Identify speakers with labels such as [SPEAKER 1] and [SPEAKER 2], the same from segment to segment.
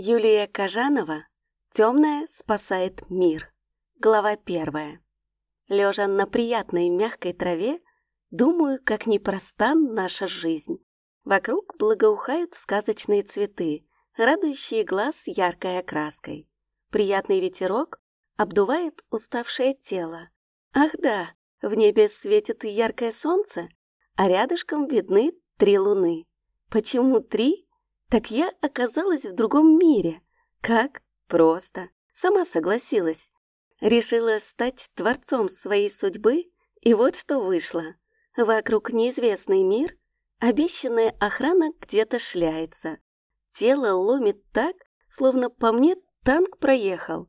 [SPEAKER 1] Юлия Кажанова «Темная спасает мир». Глава первая. Лежа на приятной мягкой траве, думаю, как непроста наша жизнь. Вокруг благоухают сказочные цветы, радующие глаз яркой окраской. Приятный ветерок обдувает уставшее тело. Ах да, в небе светит яркое солнце, а рядышком видны три луны. Почему три? Так я оказалась в другом мире. Как? Просто. Сама согласилась. Решила стать творцом своей судьбы, и вот что вышло. Вокруг неизвестный мир, обещанная охрана где-то шляется. Тело ломит так, словно по мне танк проехал.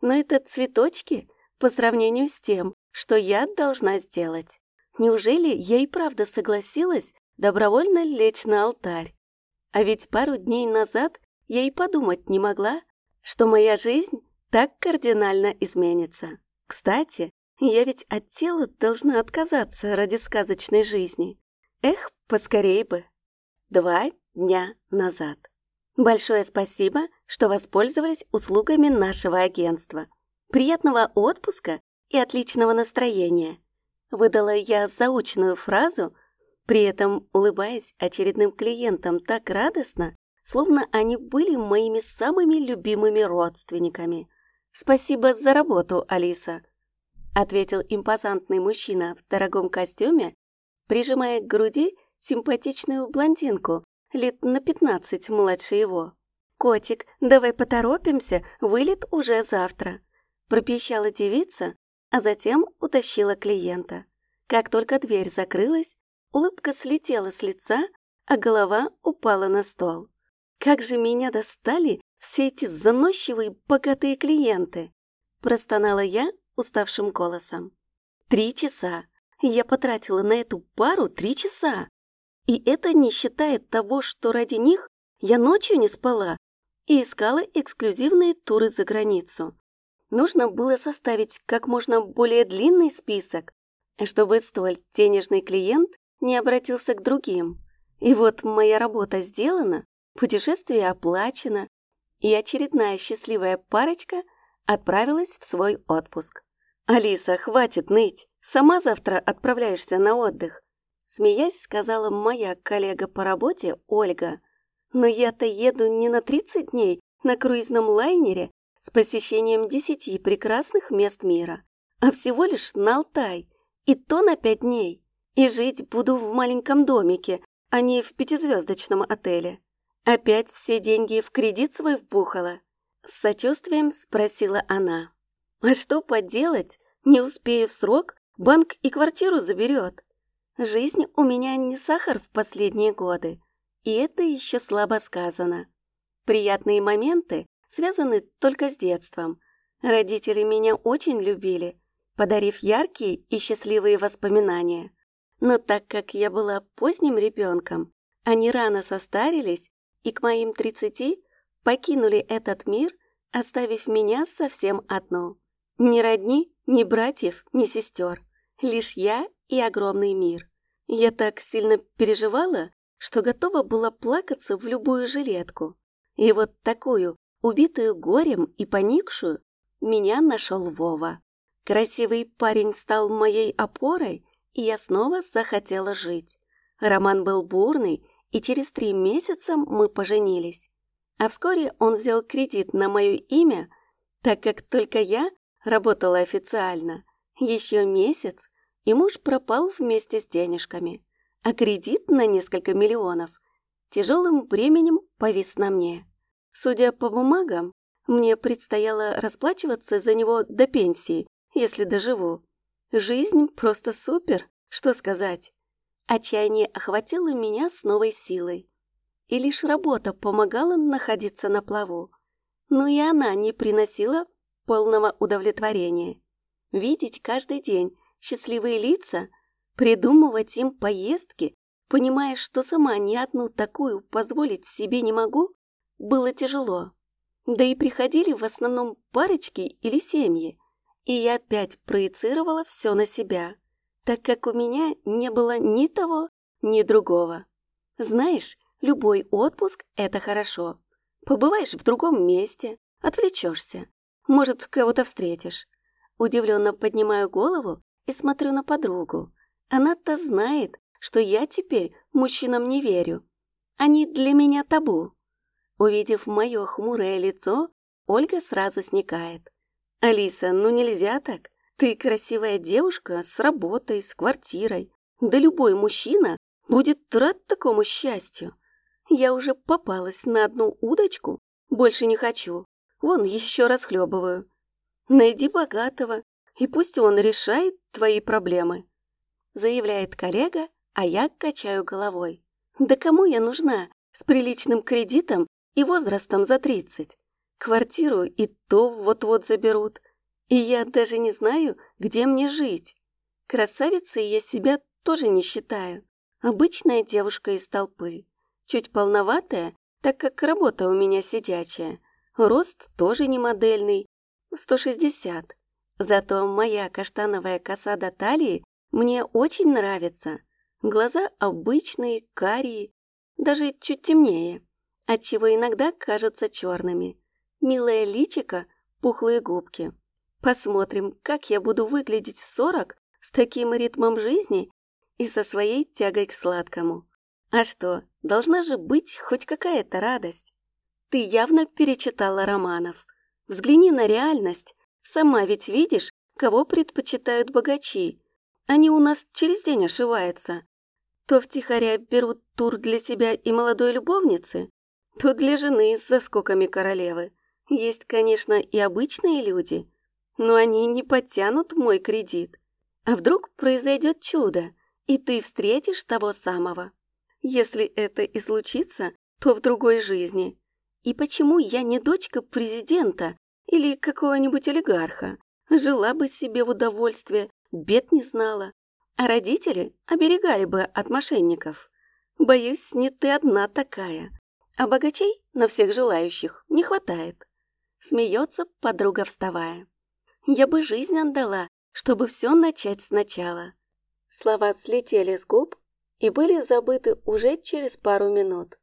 [SPEAKER 1] Но это цветочки по сравнению с тем, что я должна сделать. Неужели я и правда согласилась добровольно лечь на алтарь? А ведь пару дней назад я и подумать не могла, что моя жизнь так кардинально изменится. Кстати, я ведь от тела должна отказаться ради сказочной жизни. Эх, поскорей бы. Два дня назад. Большое спасибо, что воспользовались услугами нашего агентства. Приятного отпуска и отличного настроения. Выдала я заученную фразу, при этом улыбаясь очередным клиентам так радостно, словно они были моими самыми любимыми родственниками. «Спасибо за работу, Алиса», — ответил импозантный мужчина в дорогом костюме, прижимая к груди симпатичную блондинку, лет на пятнадцать младше его. «Котик, давай поторопимся, вылет уже завтра», — пропищала девица, а затем утащила клиента. Как только дверь закрылась, Улыбка слетела с лица, а голова упала на стол. Как же меня достали все эти заносчивые богатые клиенты! Простонала я уставшим голосом. Три часа. Я потратила на эту пару три часа. И это не считая того, что ради них я ночью не спала и искала эксклюзивные туры за границу. Нужно было составить как можно более длинный список, чтобы столь денежный клиент не обратился к другим. И вот моя работа сделана, путешествие оплачено, и очередная счастливая парочка отправилась в свой отпуск. «Алиса, хватит ныть, сама завтра отправляешься на отдых», смеясь, сказала моя коллега по работе Ольга. «Но я-то еду не на 30 дней на круизном лайнере с посещением десяти прекрасных мест мира, а всего лишь на Алтай, и то на пять дней. И жить буду в маленьком домике, а не в пятизвездочном отеле. Опять все деньги в кредит свой вбухала? С сочувствием спросила она. А что поделать? Не успею в срок, банк и квартиру заберет. Жизнь у меня не сахар в последние годы. И это еще слабо сказано. Приятные моменты связаны только с детством. Родители меня очень любили, подарив яркие и счастливые воспоминания. Но так как я была поздним ребенком, они рано состарились и к моим тридцати покинули этот мир, оставив меня совсем одну. Ни родни, ни братьев, ни сестер. Лишь я и огромный мир. Я так сильно переживала, что готова была плакаться в любую жилетку. И вот такую, убитую горем и поникшую, меня нашел Вова. Красивый парень стал моей опорой и я снова захотела жить. Роман был бурный, и через три месяца мы поженились. А вскоре он взял кредит на мое имя, так как только я работала официально. Еще месяц, и муж пропал вместе с денежками, а кредит на несколько миллионов тяжелым бременем повис на мне. Судя по бумагам, мне предстояло расплачиваться за него до пенсии, если доживу. Жизнь просто супер, что сказать. Отчаяние охватило меня с новой силой. И лишь работа помогала находиться на плаву. Но и она не приносила полного удовлетворения. Видеть каждый день счастливые лица, придумывать им поездки, понимая, что сама ни одну такую позволить себе не могу, было тяжело. Да и приходили в основном парочки или семьи, и я опять проецировала все на себя, так как у меня не было ни того, ни другого. Знаешь, любой отпуск – это хорошо, Побываешь в другом месте, отвлечешься. Может, кого-то встретишь. Удивленно поднимаю голову и смотрю на подругу. Она-то знает, что я теперь мужчинам не верю. Они для меня табу. Увидев мое хмурое лицо, Ольга сразу сникает. «Алиса, ну нельзя так. Ты красивая девушка с работой, с квартирой. Да любой мужчина будет рад такому счастью. Я уже попалась на одну удочку, больше не хочу. Вон, еще расхлебываю. Найди богатого, и пусть он решает твои проблемы», заявляет коллега, а я качаю головой. «Да кому я нужна? С приличным кредитом и возрастом за тридцать. Квартиру и то вот-вот заберут. И я даже не знаю, где мне жить. Красавицей я себя тоже не считаю. Обычная девушка из толпы. Чуть полноватая, так как работа у меня сидячая. Рост тоже не модельный. 160. Зато моя каштановая коса до талии мне очень нравится. Глаза обычные, карие, даже чуть темнее, отчего иногда кажутся черными. Милое личико, пухлые губки. Посмотрим, как я буду выглядеть в сорок с таким ритмом жизни и со своей тягой к сладкому. А что, должна же быть хоть какая-то радость. Ты явно перечитала романов. Взгляни на реальность. Сама ведь видишь, кого предпочитают богачи. Они у нас через день ошиваются. То втихаря берут тур для себя и молодой любовницы, то для жены с заскоками королевы. Есть, конечно, и обычные люди, но они не подтянут мой кредит. А вдруг произойдет чудо, и ты встретишь того самого? Если это и случится, то в другой жизни. И почему я не дочка президента или какого-нибудь олигарха? Жила бы себе в удовольствие, бед не знала. А родители оберегали бы от мошенников. Боюсь, не ты одна такая. А богачей на всех желающих не хватает. Смеется подруга, вставая. Я бы жизнь отдала, чтобы все начать сначала. Слова слетели с губ и были забыты уже через пару минут.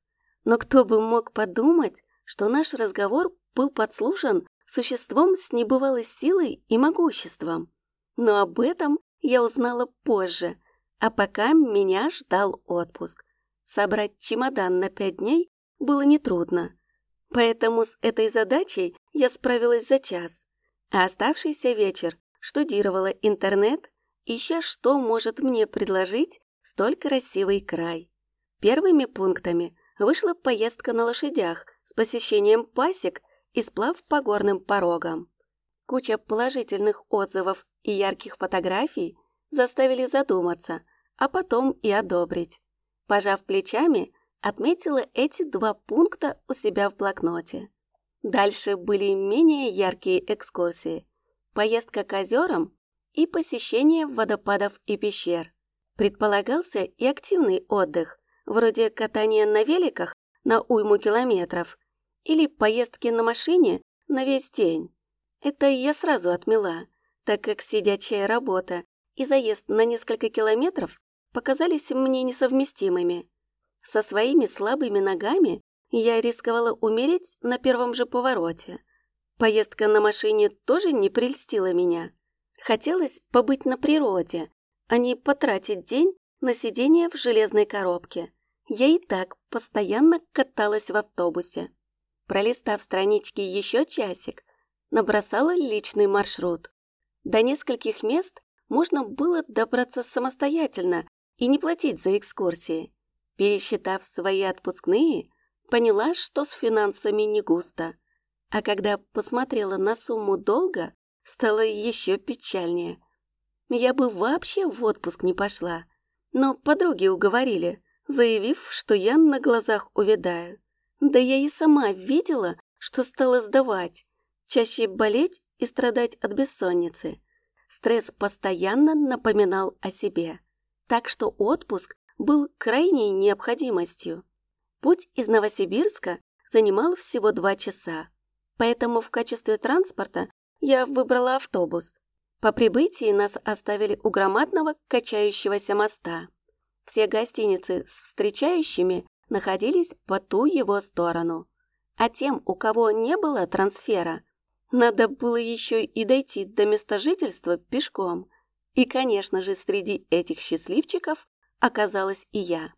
[SPEAKER 1] Но кто бы мог подумать, что наш разговор был подслушан существом с небывалой силой и могуществом. Но об этом я узнала позже, а пока меня ждал отпуск. Собрать чемодан на пять дней было нетрудно. Поэтому с этой задачей я справилась за час, а оставшийся вечер штудировала интернет, ища, что может мне предложить столь красивый край. Первыми пунктами вышла поездка на лошадях с посещением пасек и сплав по горным порогам. Куча положительных отзывов и ярких фотографий заставили задуматься, а потом и одобрить. Пожав плечами, отметила эти два пункта у себя в блокноте. Дальше были менее яркие экскурсии, поездка к озерам и посещение водопадов и пещер. Предполагался и активный отдых, вроде катания на великах на уйму километров или поездки на машине на весь день. Это я сразу отмела, так как сидячая работа и заезд на несколько километров показались мне несовместимыми. Со своими слабыми ногами я рисковала умереть на первом же повороте. Поездка на машине тоже не прельстила меня. Хотелось побыть на природе, а не потратить день на сидение в железной коробке. Я и так постоянно каталась в автобусе. Пролистав странички еще часик, набросала личный маршрут. До нескольких мест можно было добраться самостоятельно и не платить за экскурсии. Пересчитав свои отпускные, поняла, что с финансами не густо. А когда посмотрела на сумму долга, стало еще печальнее. Я бы вообще в отпуск не пошла, но подруги уговорили, заявив, что я на глазах увядаю. Да я и сама видела, что стала сдавать, чаще болеть и страдать от бессонницы. Стресс постоянно напоминал о себе, так что отпуск был крайней необходимостью. Путь из Новосибирска занимал всего два часа, поэтому в качестве транспорта я выбрала автобус. По прибытии нас оставили у громадного качающегося моста. Все гостиницы с встречающими находились по ту его сторону. А тем, у кого не было трансфера, надо было еще и дойти до места жительства пешком. И, конечно же, среди этих счастливчиков оказалась и я.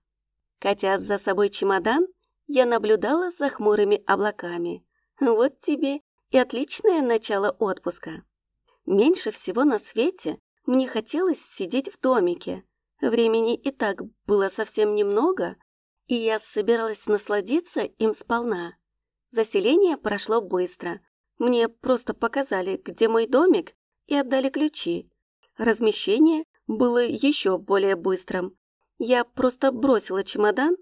[SPEAKER 1] Катя за собой чемодан, я наблюдала за хмурыми облаками. Вот тебе и отличное начало отпуска. Меньше всего на свете мне хотелось сидеть в домике. Времени и так было совсем немного, и я собиралась насладиться им сполна. Заселение прошло быстро. Мне просто показали, где мой домик, и отдали ключи. Размещение было еще более быстрым. Я просто бросила чемодан,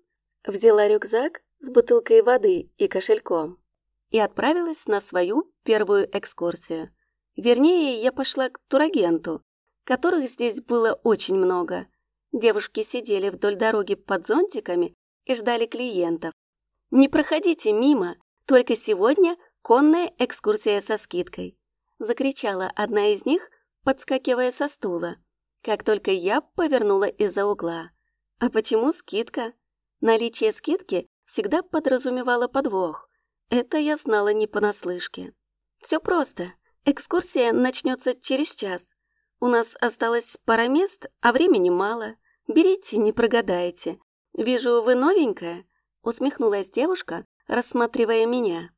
[SPEAKER 1] взяла рюкзак с бутылкой воды и кошельком и отправилась на свою первую экскурсию. Вернее, я пошла к турагенту, которых здесь было очень много. Девушки сидели вдоль дороги под зонтиками и ждали клиентов. «Не проходите мимо, только сегодня конная экскурсия со скидкой», закричала одна из них, подскакивая со стула, как только я повернула из-за угла. А почему скидка? Наличие скидки всегда подразумевало подвох. Это я знала не понаслышке. Все просто. Экскурсия начнется через час. У нас осталось пара мест, а времени мало. Берите, не прогадаете. Вижу, вы новенькая. Усмехнулась девушка, рассматривая меня.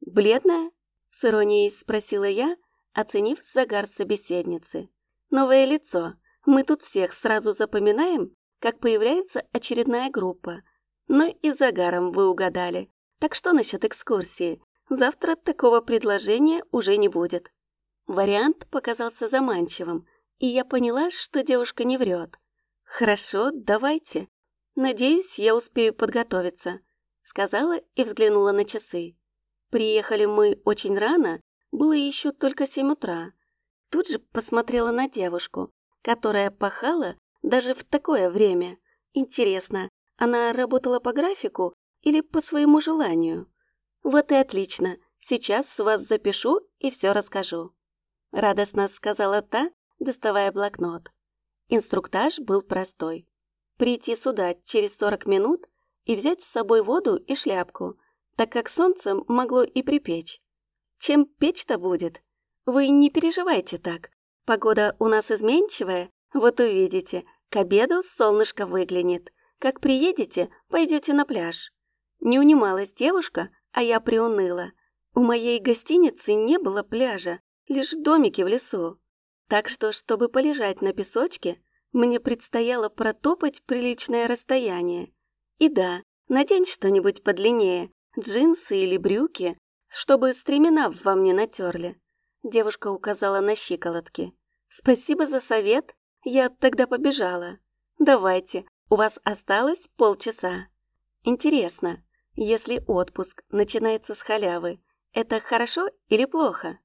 [SPEAKER 1] Бледная? С иронией спросила я, оценив загар собеседницы. Новое лицо. Мы тут всех сразу запоминаем как появляется очередная группа. Но и загаром вы угадали. Так что насчет экскурсии? Завтра такого предложения уже не будет. Вариант показался заманчивым, и я поняла, что девушка не врет. «Хорошо, давайте. Надеюсь, я успею подготовиться», — сказала и взглянула на часы. Приехали мы очень рано, было еще только семь утра. Тут же посмотрела на девушку, которая пахала даже в такое время. Интересно, она работала по графику или по своему желанию? Вот и отлично. Сейчас с вас запишу и все расскажу. Радостно сказала та, доставая блокнот. Инструктаж был простой. Прийти сюда через 40 минут и взять с собой воду и шляпку, так как солнце могло и припечь. Чем печь-то будет? Вы не переживайте так. Погода у нас изменчивая, вот увидите, к обеду солнышко выглянет. Как приедете, пойдете на пляж. Не унималась девушка, а я приуныла. У моей гостиницы не было пляжа, лишь домики в лесу. Так что, чтобы полежать на песочке, мне предстояло протопать приличное расстояние. И да, надень что-нибудь подлиннее, джинсы или брюки, чтобы стремена во мне натерли. Девушка указала на щиколотки. Спасибо за совет, я тогда побежала. Давайте, у вас осталось полчаса. Интересно, если отпуск начинается с халявы, это хорошо или плохо?